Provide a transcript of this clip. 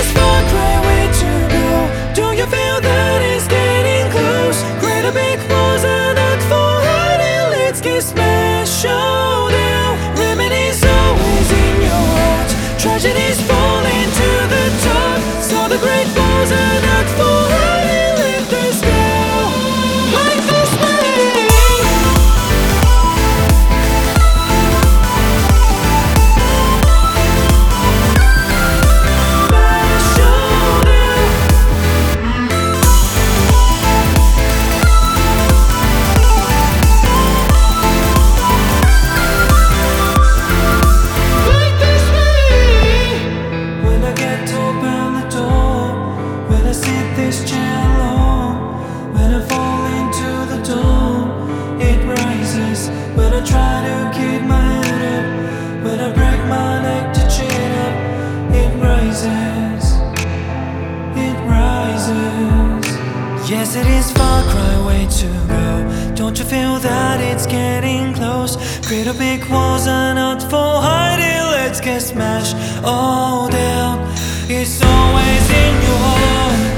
is cry way to go. Don't you feel that it's getting close? Greater big walls are not for hiding. Let's always in your heart. Tragedies falling when this when I fall into the it rises. When I try to keep my head up, when I break my neck to up, it rises. It rises. Yes, it is far cry way to go. Don't you feel that it's getting close? Greater big walls not for hiding. Let's get smashed all down. It's always in your heart.